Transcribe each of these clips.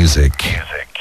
music. Galaxie.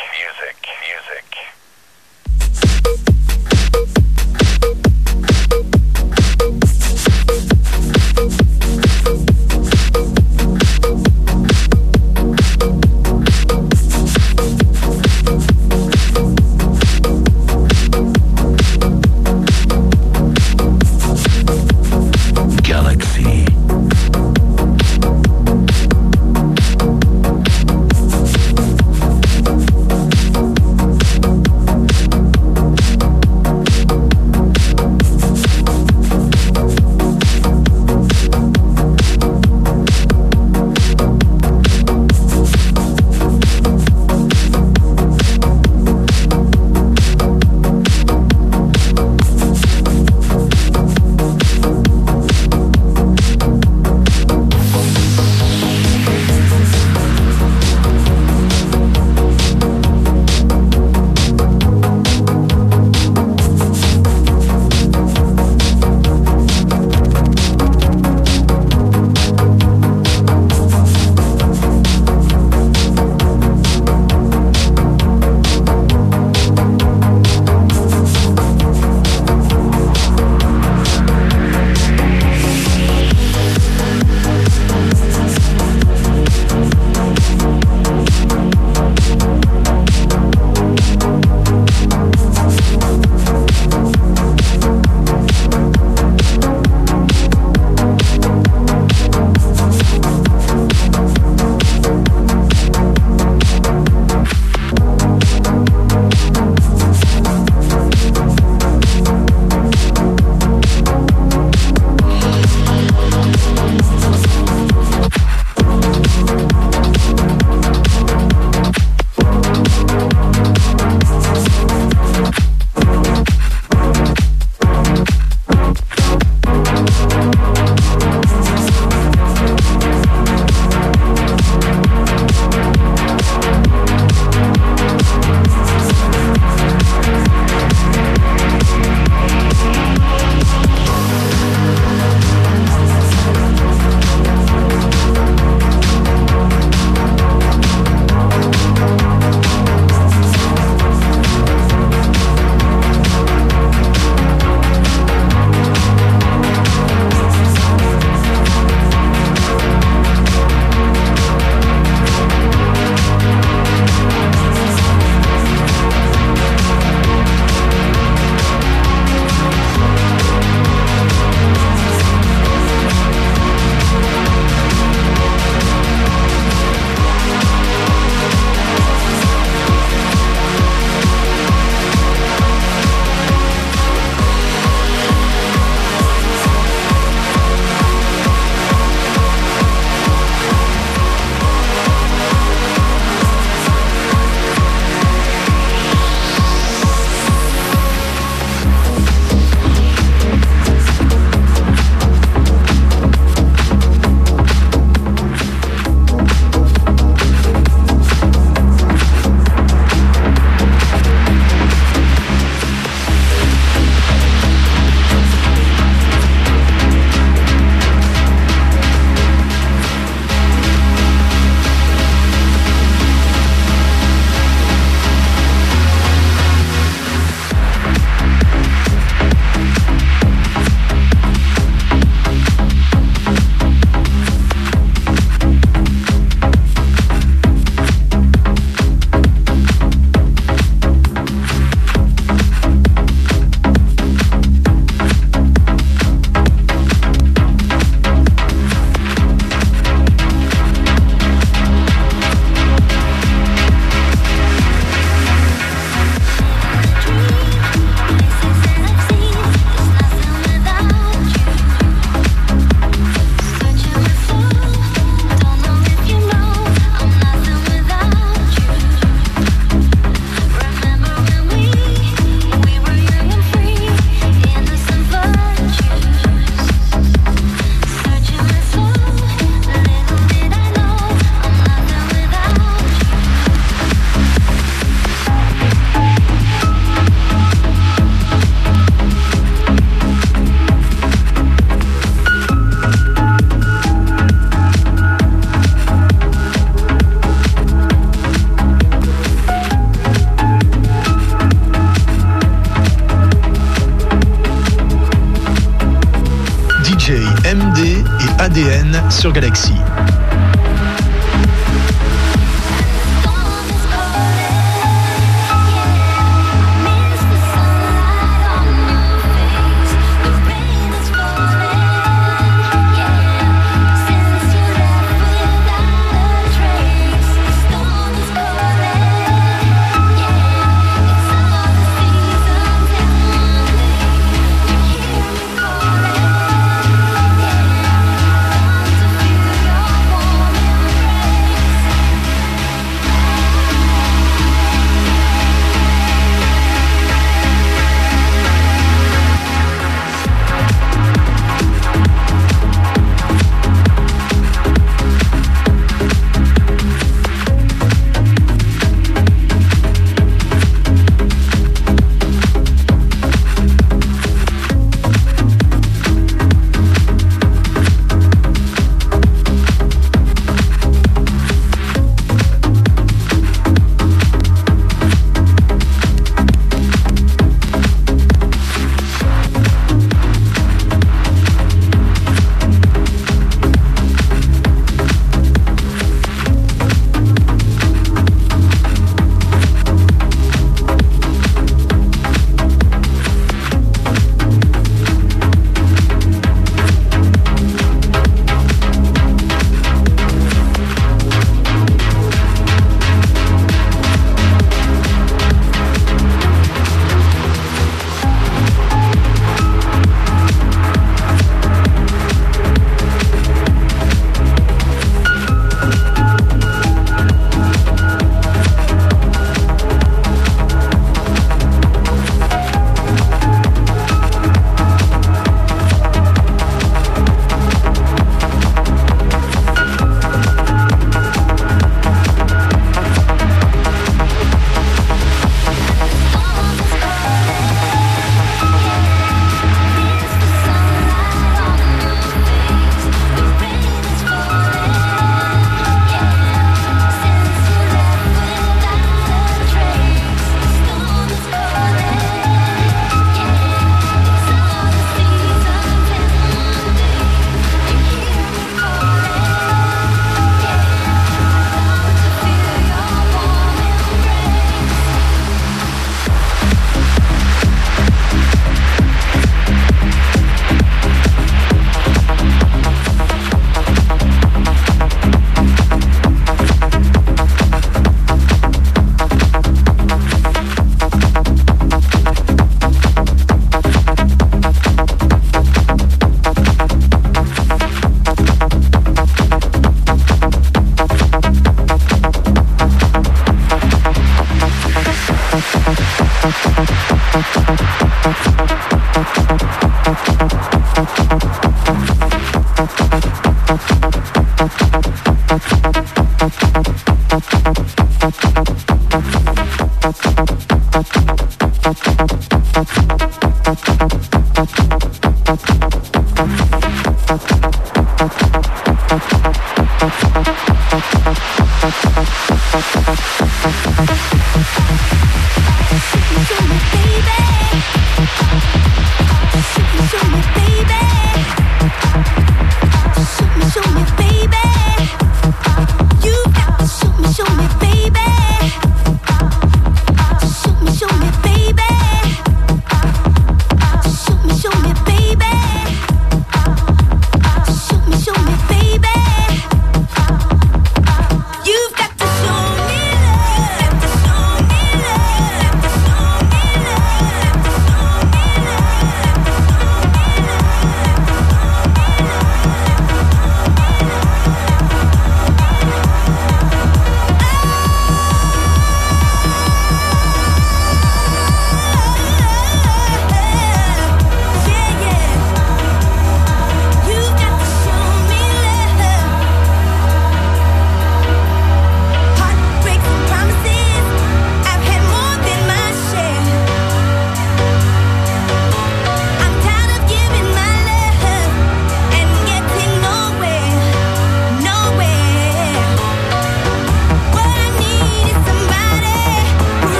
Sur Galaxy.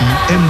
MD.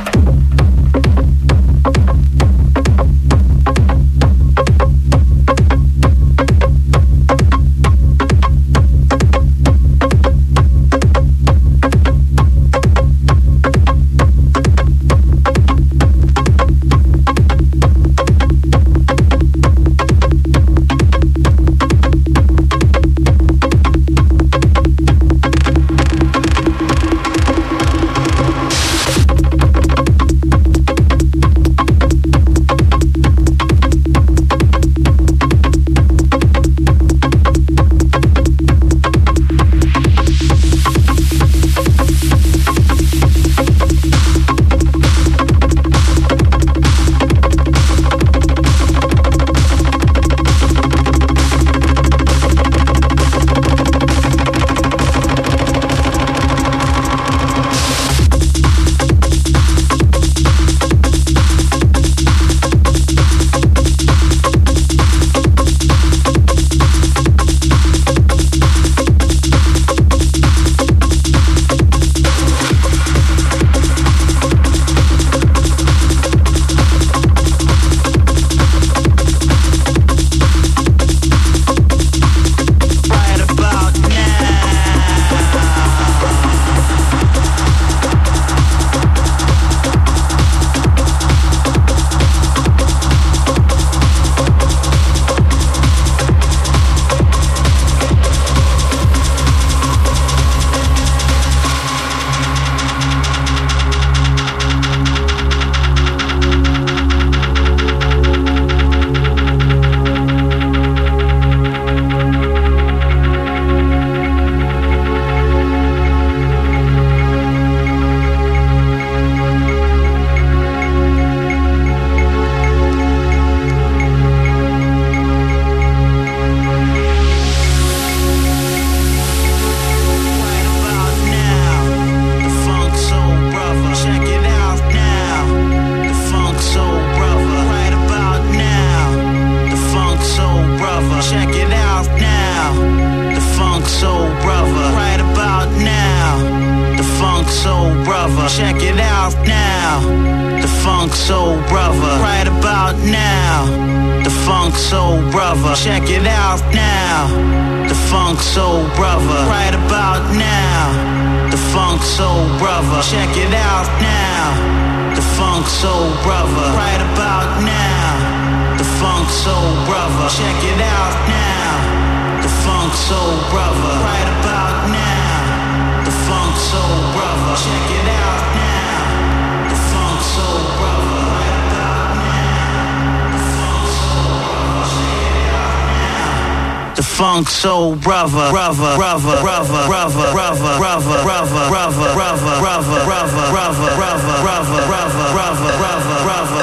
Brother, brother, brother, brother, brother, brother, brother, brother, brother, brother, brother, brother, brother,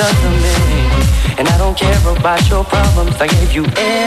does. And I don't care about your problems, I gave you everything.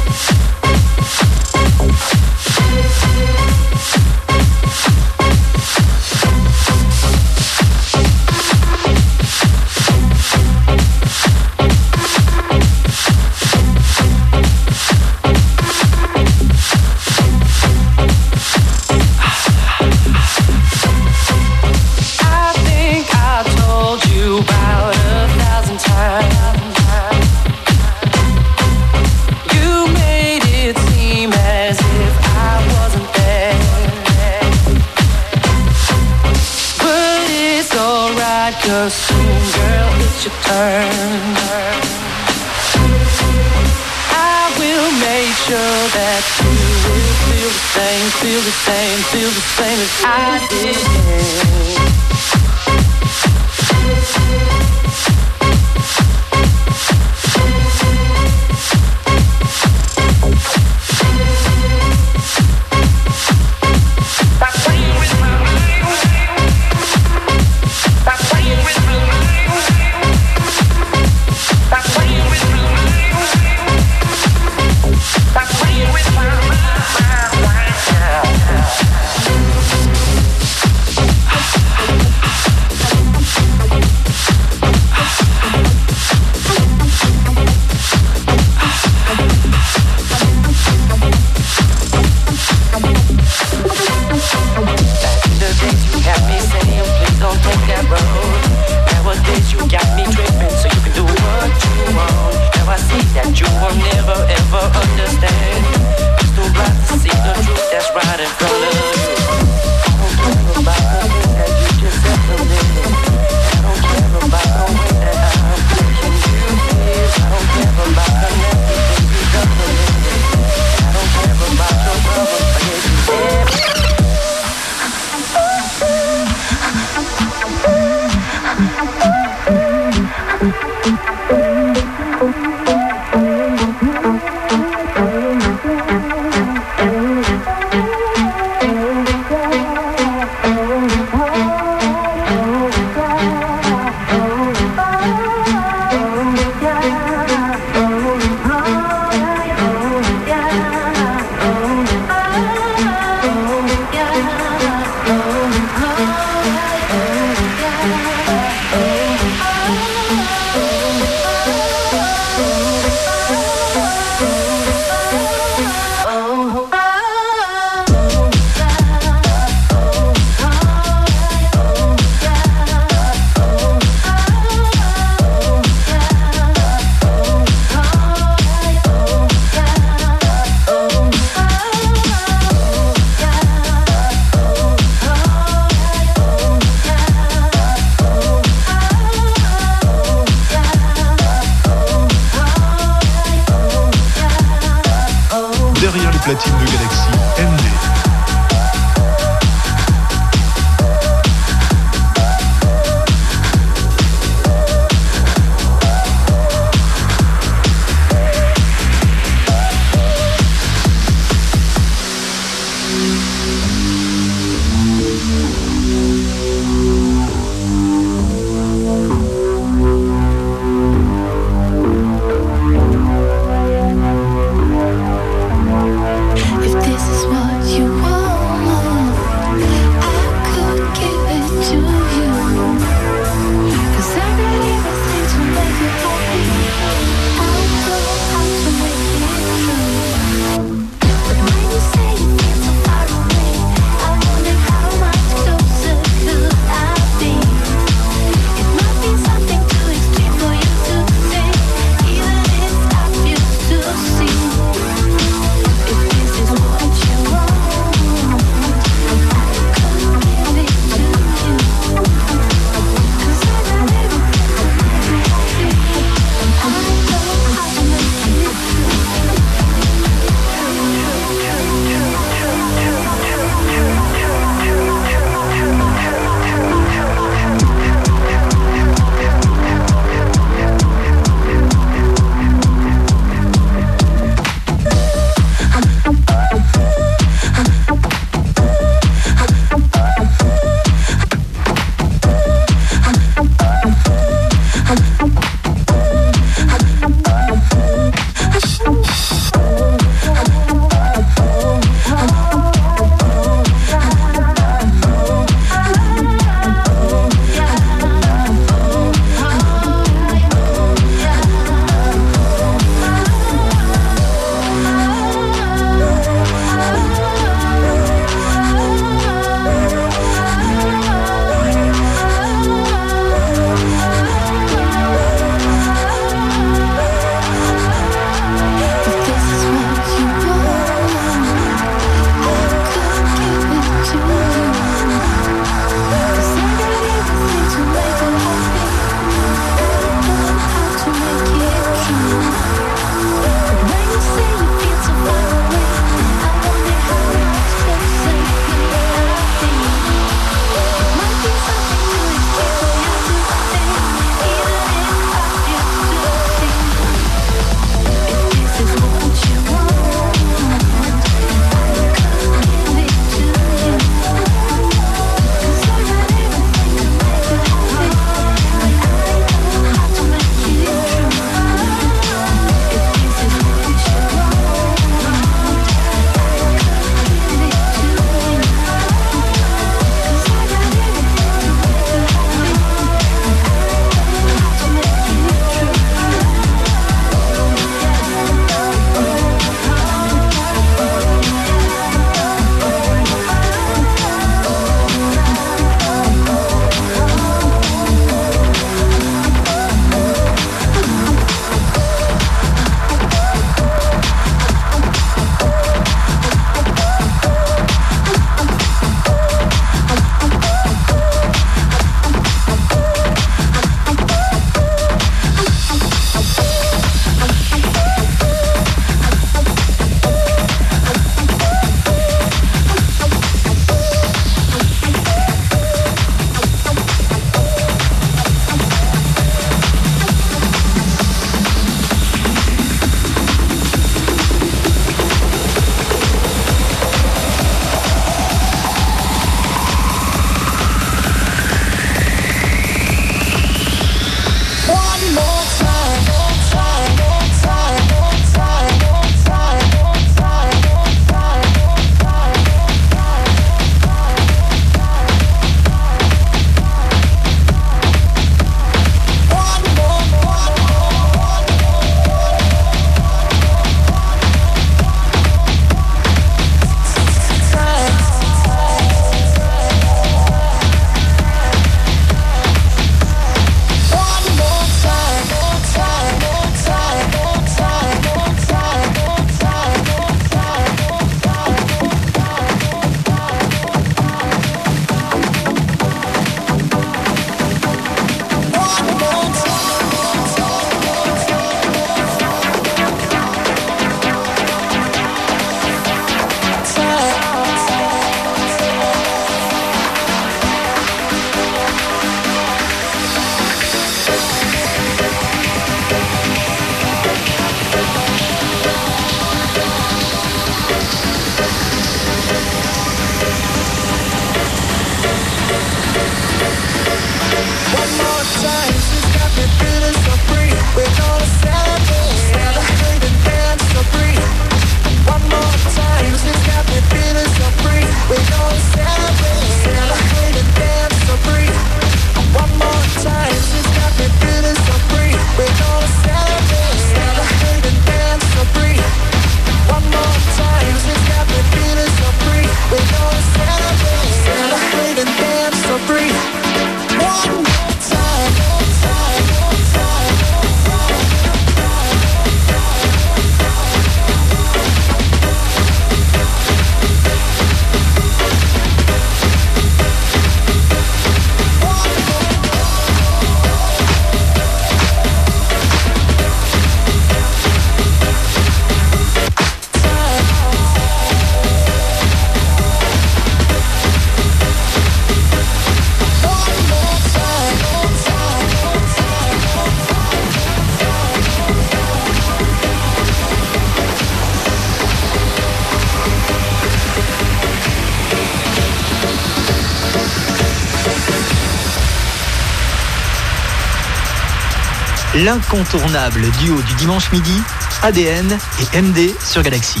L'incontournable duo du dimanche midi, ADN et MD sur Galaxy.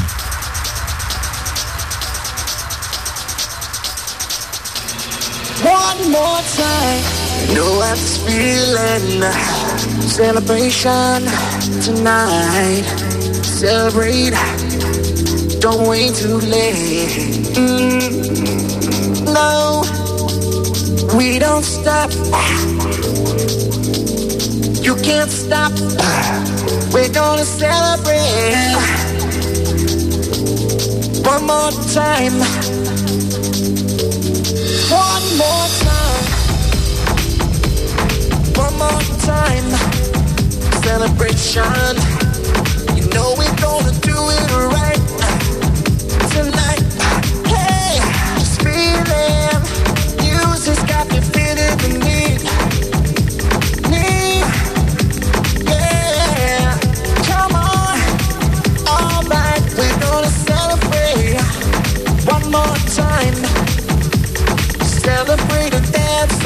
One more time. Know I'm feeling celebration tonight. Celebrate. Don't wait too late. Mm, no, we don't stop. You can't stop. We're gonna celebrate. One more time. One more time. One more time. Celebration. You know we're gonna do it right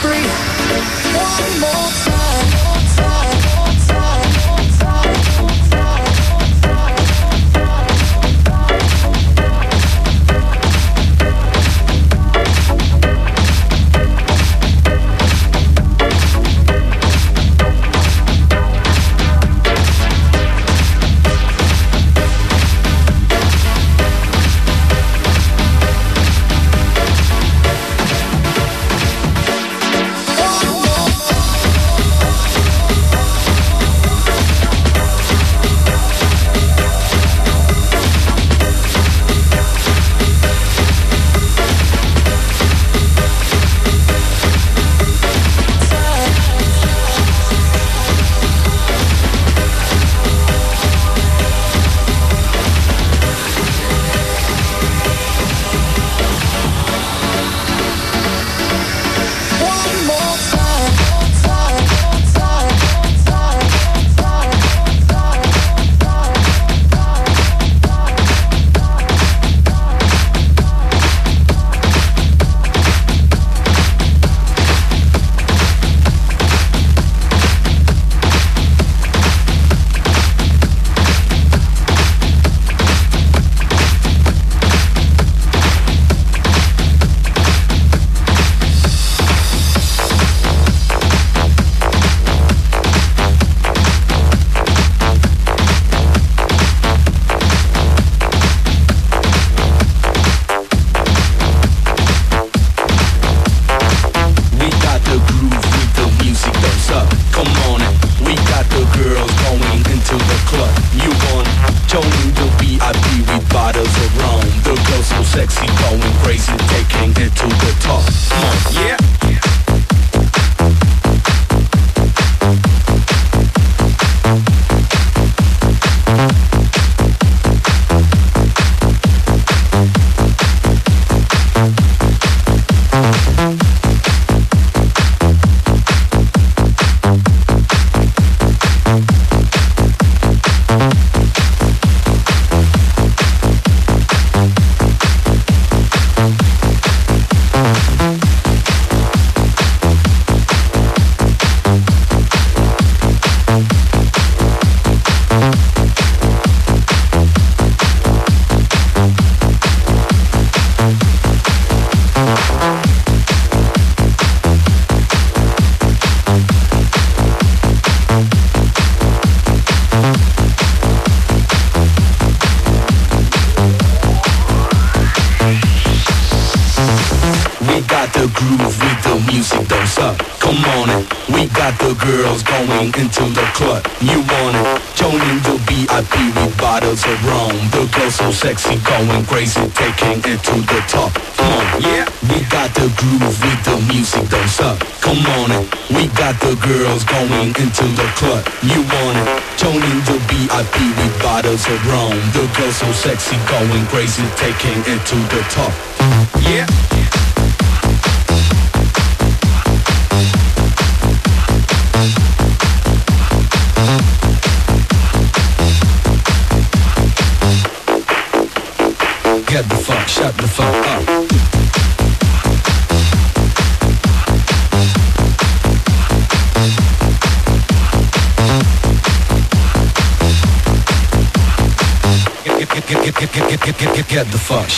Free. One more time,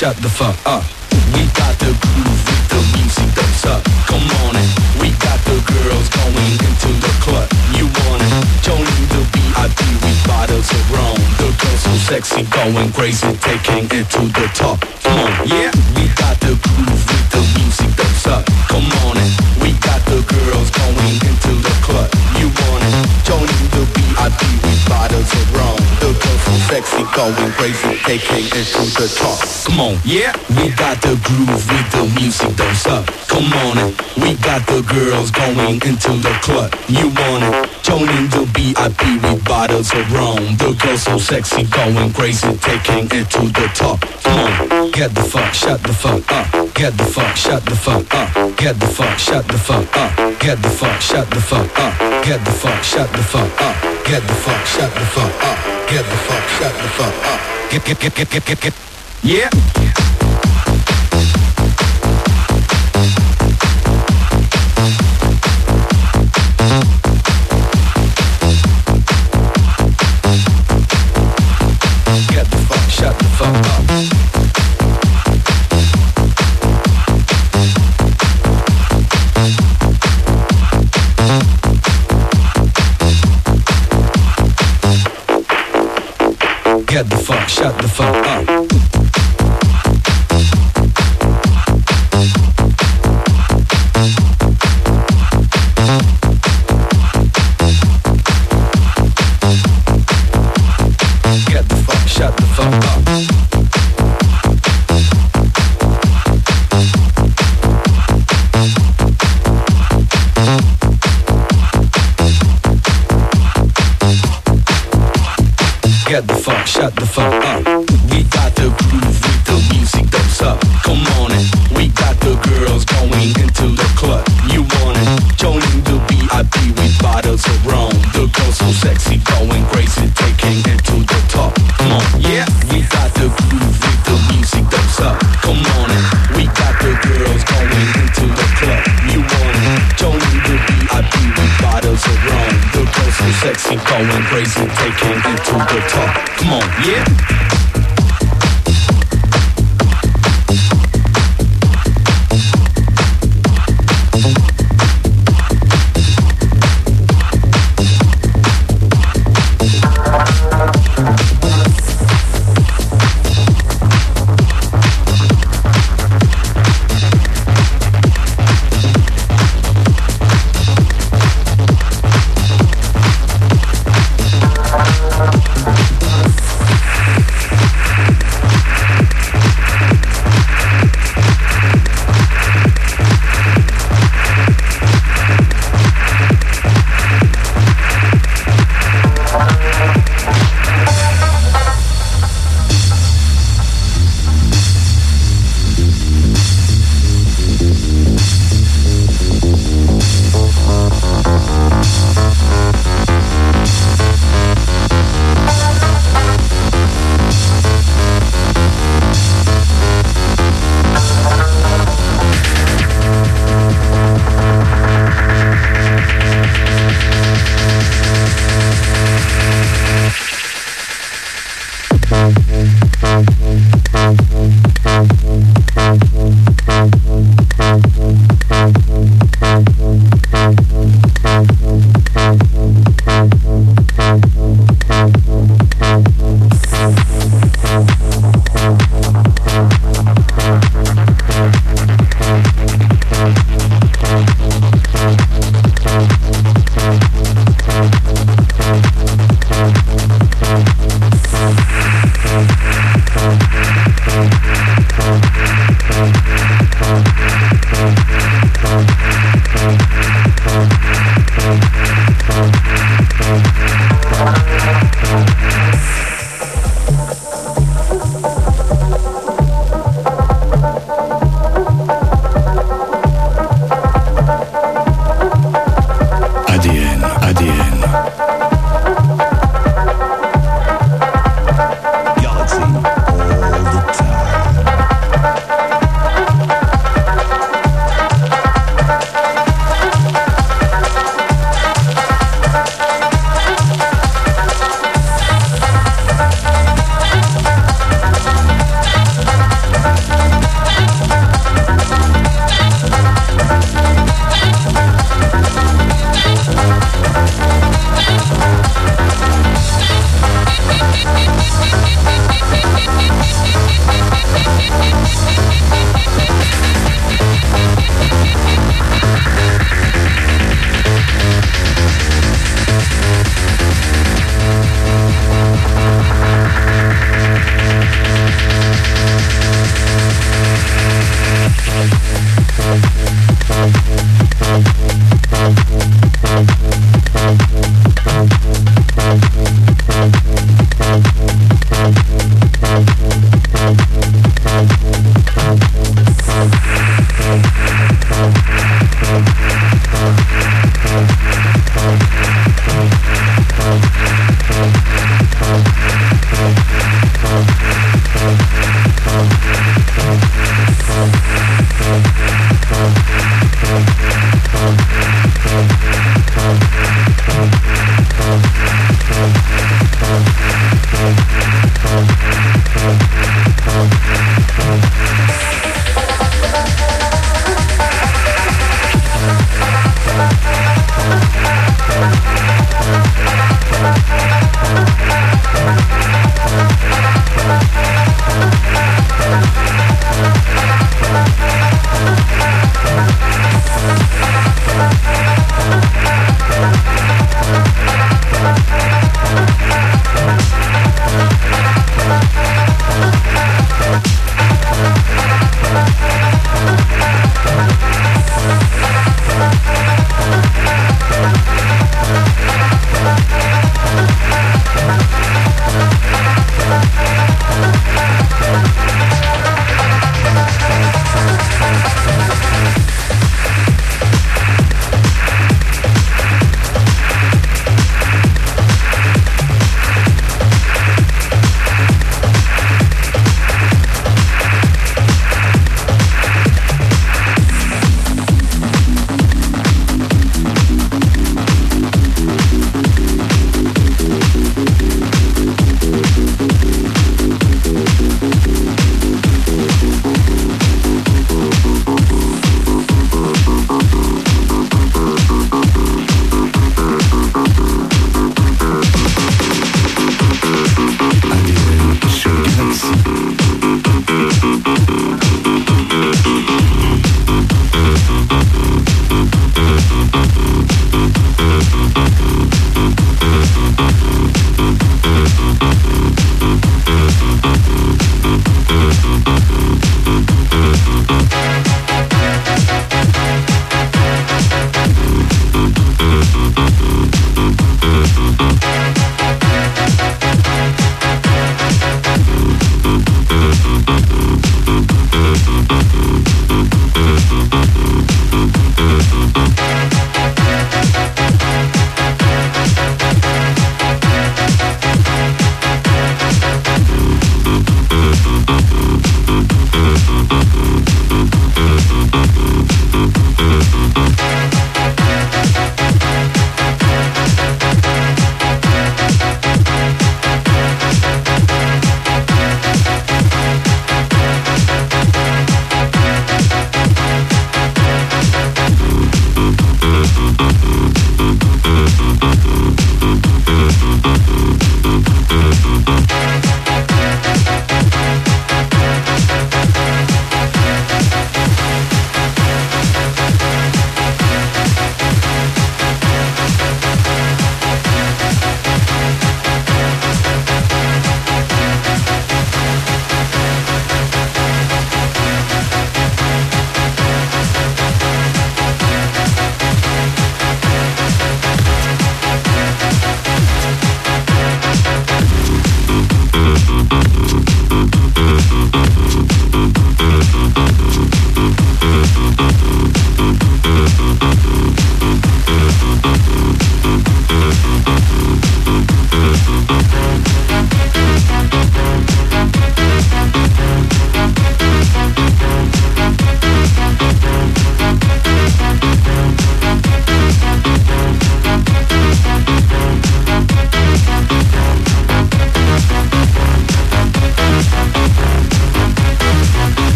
shut the fuck up. We got the groove with the music that's up. Come on in. We got the girls going into the club. You want it? Joining the VIP with bottles of rum. The girls so sexy, going crazy, taking it to the top. Come on, yeah. We got the groove with the music that's up. Come on in. We got the girls going into sexy, going crazy, taking it to the top. Come on, yeah. We got the groove with the music don't up. Come on. We got the girls going into the club. You want it? Joining the VIP with bottles of rum. The girls so sexy, going crazy, taking it to the top. Come on, get the fuck, shut the fuck up. Get the fuck, shut the fuck up. Get the fuck, shut the fuck up. Get the fuck, shut the fuck up. Get the fuck, shut the fuck up. Get the fuck, shut the fuck up. Get the fuck, shut the fuck up. Get, get, get, get, get, get, get. Yeah.